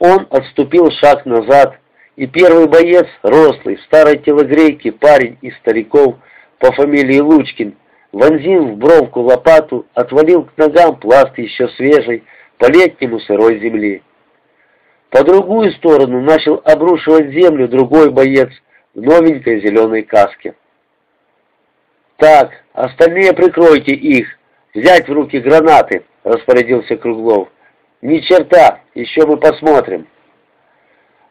Он отступил шаг назад, и первый боец, рослый, в старой телогрейке парень из стариков по фамилии Лучкин, вонзил в бровку лопату, отвалил к ногам пласт еще свежей, по-летнему сырой земли. По другую сторону начал обрушивать землю другой боец в новенькой зеленой каске. «Так, остальные прикройте их, взять в руки гранаты», — распорядился Круглов. «Ни черта, еще мы посмотрим».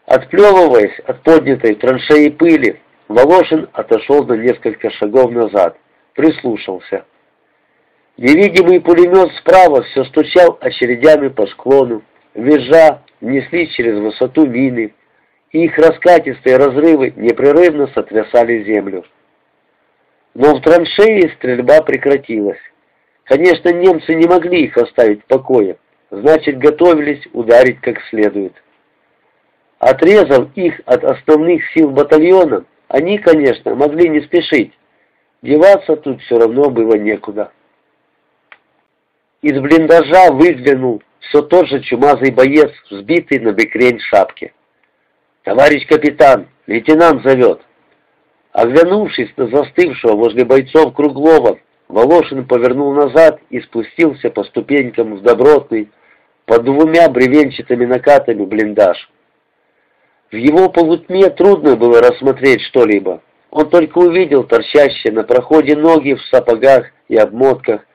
Отплевываясь от поднятой траншеи пыли, Волошин отошел на несколько шагов назад, прислушался. Невидимый пулемет справа все стучал очередями по склону, визжа, неслись через высоту мины, и их раскатистые разрывы непрерывно сотрясали землю. Но в траншеи стрельба прекратилась. Конечно, немцы не могли их оставить в покое, значит, готовились ударить как следует. Отрезав их от основных сил батальона, они, конечно, могли не спешить. Деваться тут все равно было некуда. Из блиндажа выглянул все тот же чумазый боец, взбитый на бекрень шапке. «Товарищ капитан, лейтенант зовет!» Оглянувшись на застывшего возле бойцов Круглова, Волошин повернул назад и спустился по ступенькам в добротный, под двумя бревенчатыми накатами блиндаж. В его полутьме трудно было рассмотреть что-либо. Он только увидел торчащие на проходе ноги в сапогах и обмотках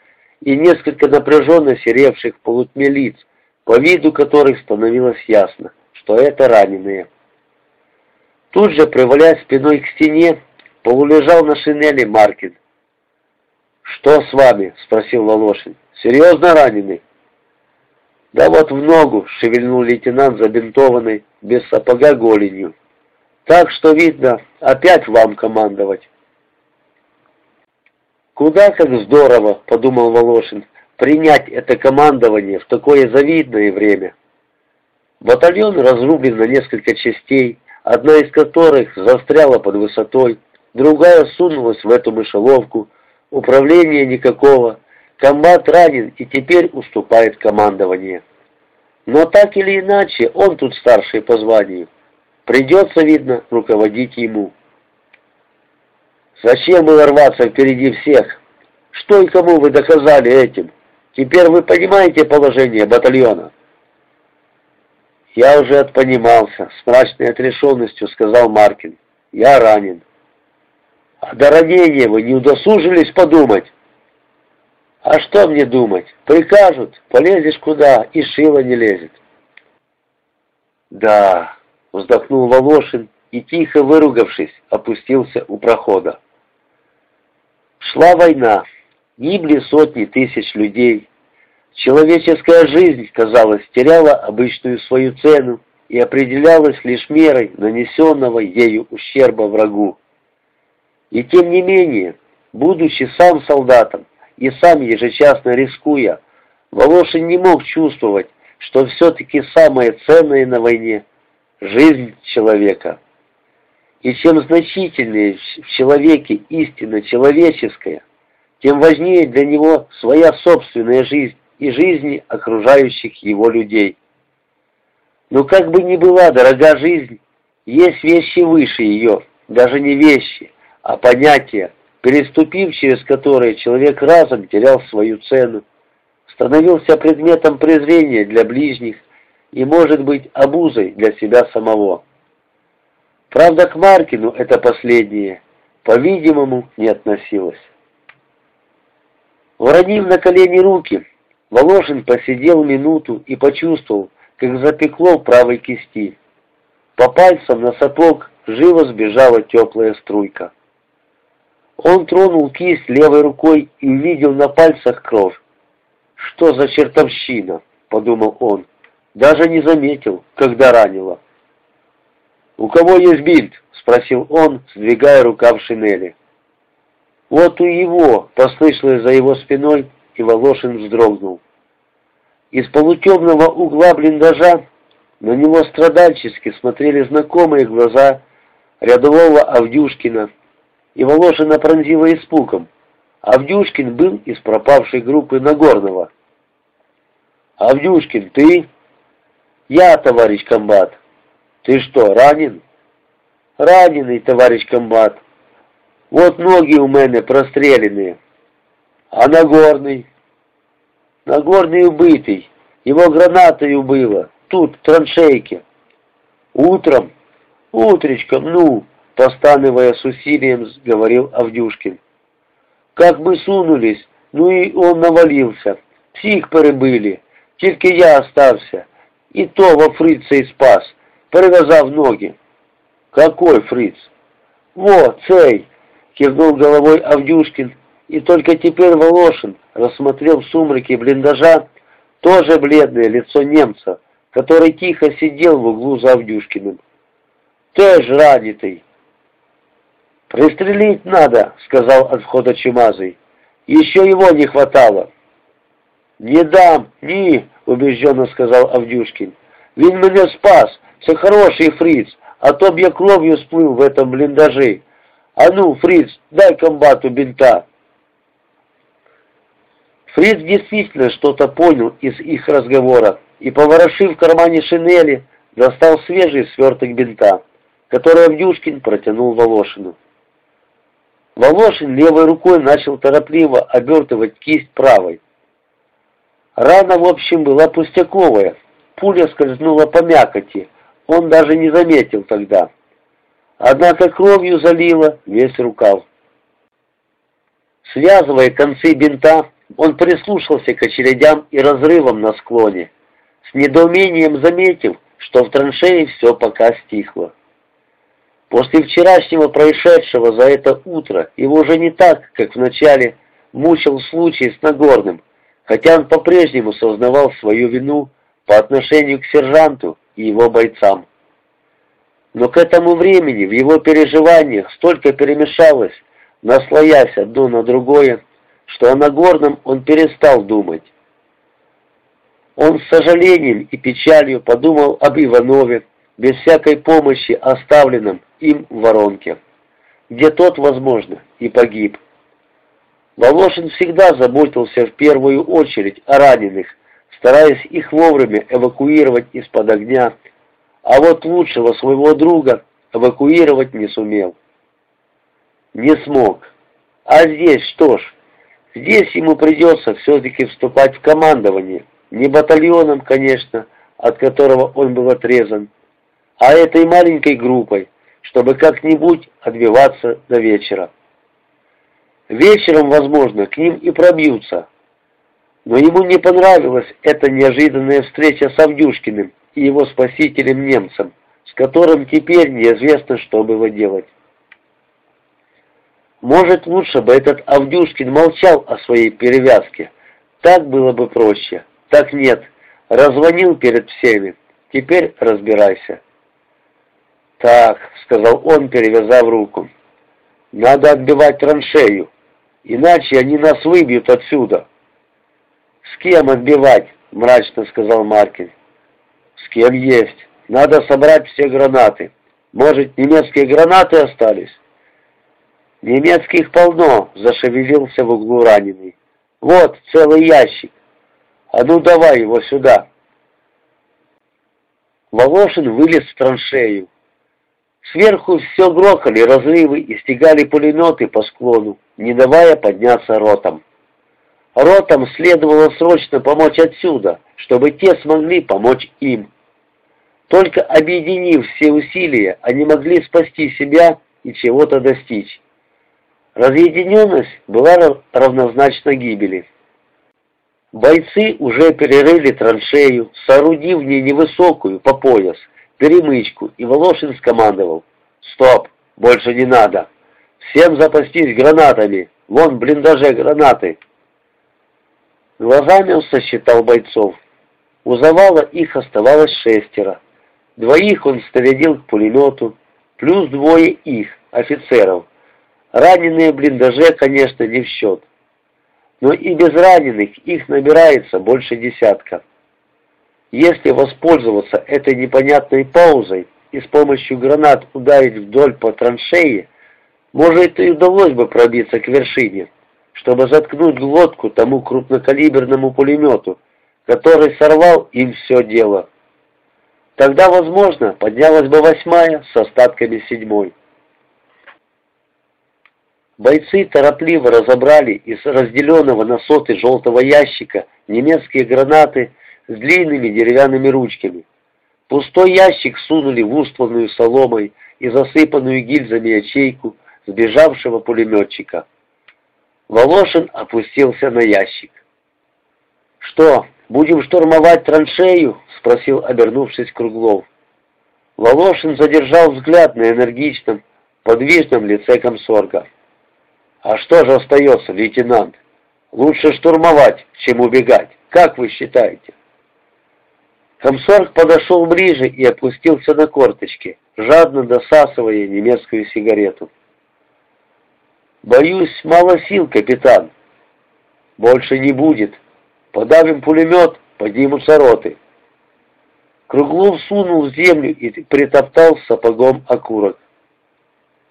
и несколько напряженно серевших в полутьме лиц, по виду которых становилось ясно, что это раненые. Тут же, привалясь спиной к стене, полулежал на шинели Маркин. «Что с вами?» — спросил Волошин. «Серьезно раненый?» «Да вот в ногу», — шевельнул лейтенант забинтованный, без сапога голенью. «Так что, видно, опять вам командовать». «Куда как здорово», — подумал Волошин, — «принять это командование в такое завидное время». Батальон разрублен на несколько частей, одна из которых застряла под высотой, другая сунулась в эту мышеловку, управления никакого, комбат ранен и теперь уступает командование. Но так или иначе, он тут старший по званию. Придется, видно, руководить ему. Зачем было рваться впереди всех? Что и кому вы доказали этим? Теперь вы понимаете положение батальона? «Я уже отпонимался», — с мрачной отрешенностью сказал Маркин. «Я ранен». «А до ранения вы не удосужились подумать?» «А что мне думать? Прикажут, полезешь куда, и шило не лезет». «Да», — вздохнул Волошин и, тихо выругавшись, опустился у прохода. Шла война, гибли сотни тысяч людей, Человеческая жизнь, казалось, теряла обычную свою цену и определялась лишь мерой нанесенного ею ущерба врагу. И тем не менее, будучи сам солдатом и сам ежечасно рискуя, Волошин не мог чувствовать, что все-таки самое ценное на войне – жизнь человека. И чем значительнее в человеке истина человеческая, тем важнее для него своя собственная жизнь, и жизни окружающих его людей. Но как бы ни была дорога жизнь, есть вещи выше ее, даже не вещи, а понятия, переступив через которые человек разом терял свою цену, становился предметом презрения для ближних и, может быть, обузой для себя самого. Правда, к Маркину это последнее, по-видимому, не относилось. Уронив на колени руки, Волошин посидел минуту и почувствовал, как запекло в правой кисти. По пальцам на сапог живо сбежала теплая струйка. Он тронул кисть левой рукой и увидел на пальцах кровь. «Что за чертовщина?» — подумал он. Даже не заметил, когда ранило. «У кого есть бинт?» — спросил он, сдвигая рукав шинели. «Вот у его!» — послышалось за его спиной, и Волошин вздрогнул. Из полутемного угла блиндажа на него страдальчески смотрели знакомые глаза рядового Авдюшкина, и Волошина пронзила испугом. Авдюшкин был из пропавшей группы Нагорного. «Авдюшкин, ты?» Я, товарищ комбат. Ты что, ранен? Раненый, товарищ комбат. Вот ноги у мене простреленные. А Нагорный? Нагорный убитый. Его гранатой убило. Тут, в траншейке. Утром? Утречком, ну, постанывая с усилием, говорил Авдюшкин. Как мы сунулись, ну и он навалился. Всіх перебили, тільки я остався. И то во фрица и спас, перевязав ноги. Какой фриц? Во, цей, кивнул головой Авдюшкин, и только теперь Волошин рассмотрел в сумраке блиндажа тоже бледное лицо немца, который тихо сидел в углу за Авдюшкиным. «Ты ж ранитый!» «Пристрелить надо», — сказал от входа Чумазый. «Еще его не хватало». «Не дам, ни», — убежденно сказал Авдюшкин. «Він меня спас, це хороший фриц, а то б я кровью сплыл в этом блиндаже. А ну, фриц, дай комбату бинта». Фриц действительно что-то понял из их разговора и, поворошив в кармане шинели, достал свежий сверток бинта, который Авдюшкин протянул Волошину. Волошин левой рукой начал торопливо обертывать кисть правой. Рана, в общем, была пустяковая. Пуля скользнула по мякоти, он даже не заметил тогда. Однако кровью залила весь рукав. Связывая концы бинта, он прислушался к очередям и разрывам на склоне, с недоумением заметив, что в траншее все пока стихло. После вчерашнего происшедшего за это утро его уже не так, как вначале, мучил случай с Нагорным, хотя он по-прежнему сознавал свою вину по отношению к сержанту и его бойцам. Но к этому времени в его переживаниях столько перемешалось, наслоясь одно на другое, что о Нагорном он перестал думать. Он с сожалением и печалью подумал об Иванове, без всякой помощи оставленном им в воронке, где тот, возможно, и погиб. Волошин всегда заботился в первую очередь о раненых, стараясь их вовремя эвакуировать из-под огня, а вот лучшего своего друга эвакуировать не сумел. Не смог. А здесь что ж, здесь ему придется все-таки вступать в командование, не батальоном, конечно, от которого он был отрезан, а этой маленькой группой, чтобы как-нибудь отбиваться до вечера. Вечером, возможно, к ним и пробьются. Но ему не понравилась эта неожиданная встреча с Авдюшкиным и его спасителем-немцем, с которым теперь неизвестно, что было делать. Может, лучше бы этот Авдюшкин молчал о своей перевязке. Так было бы проще. Так нет. Раззвонил перед всеми. Теперь разбирайся. «Так», — сказал он, перевязав руку, — «надо отбивать траншею. Иначе они нас выбьют отсюда. С кем отбивать? Мрачно сказал Маркин. С кем есть. Надо собрать все гранаты. Может, немецкие гранаты остались? Немецких полно, зашевелился в углу раненый. Вот, целый ящик. А ну давай его сюда. Волошин вылез в траншею. Сверху все грохали разрывы и стегали пулеметы по склону, не давая подняться ротам. Ротам следовало срочно помочь отсюда, чтобы те смогли помочь им. Только объединив все усилия, они могли спасти себя и чего-то достичь. Разъединенность была равнозначна гибели. Бойцы уже перерыли траншею, соорудив в ней невысокую по пояс, перемычку, и Волошин скомандовал. «Стоп! Больше не надо! Всем запастись гранатами! Вон в блиндаже гранаты!» Глазами он сосчитал бойцов. У завала их оставалось шестеро. Двоих он снарядил к пулемету, плюс двое их, офицеров. Раненые в блиндаже, конечно, не в счет. Но и без раненых их набирается больше десятка. Если воспользоваться этой непонятной паузой и с помощью гранат ударить вдоль по траншеи, может и удалось бы пробиться к вершине, чтобы заткнуть глотку тому крупнокалиберному пулемету, который сорвал им все дело. Тогда, возможно, поднялась бы восьмая с остатками седьмой. Бойцы торопливо разобрали из разделенного на соты желтого ящика немецкие гранаты с длинными деревянными ручками. Пустой ящик сунули в устланную соломой и засыпанную гильзами ячейку сбежавшего пулеметчика. Волошин опустился на ящик. «Что, будем штурмовать траншею?» — спросил, обернувшись Круглов. Волошин задержал взгляд на энергичном, подвижном лице комсорга. «А что же остается, лейтенант? Лучше штурмовать, чем убегать. Как вы считаете?» Комсорг подошел ближе и опустился на корточки, жадно досасывая немецкую сигарету. «Боюсь, мало сил, капитан. Больше не будет. Подавим пулемет, поднимутся роты». Круглов сунул в землю и притоптал сапогом окурок.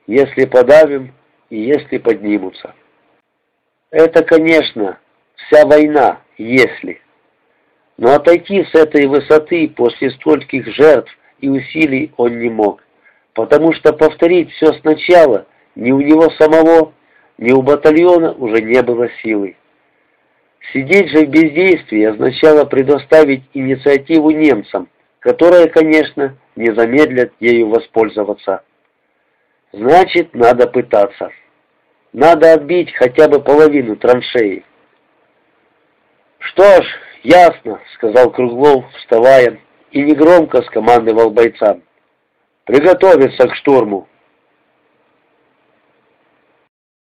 «Если подавим и если поднимутся». «Это, конечно, вся война, если...» Но отойти с этой высоты после стольких жертв и усилий он не мог, потому что повторить все сначала ни у него самого, ни у батальона уже не было силы. Сидеть же в бездействии означало предоставить инициативу немцам, которые, конечно, не замедлят ею воспользоваться. Значит, надо пытаться. Надо отбить хотя бы половину траншеи. Что ж, ясно, сказал Круглов, вставая, и негромко скомандовал бойцам. Приготовиться к штурму.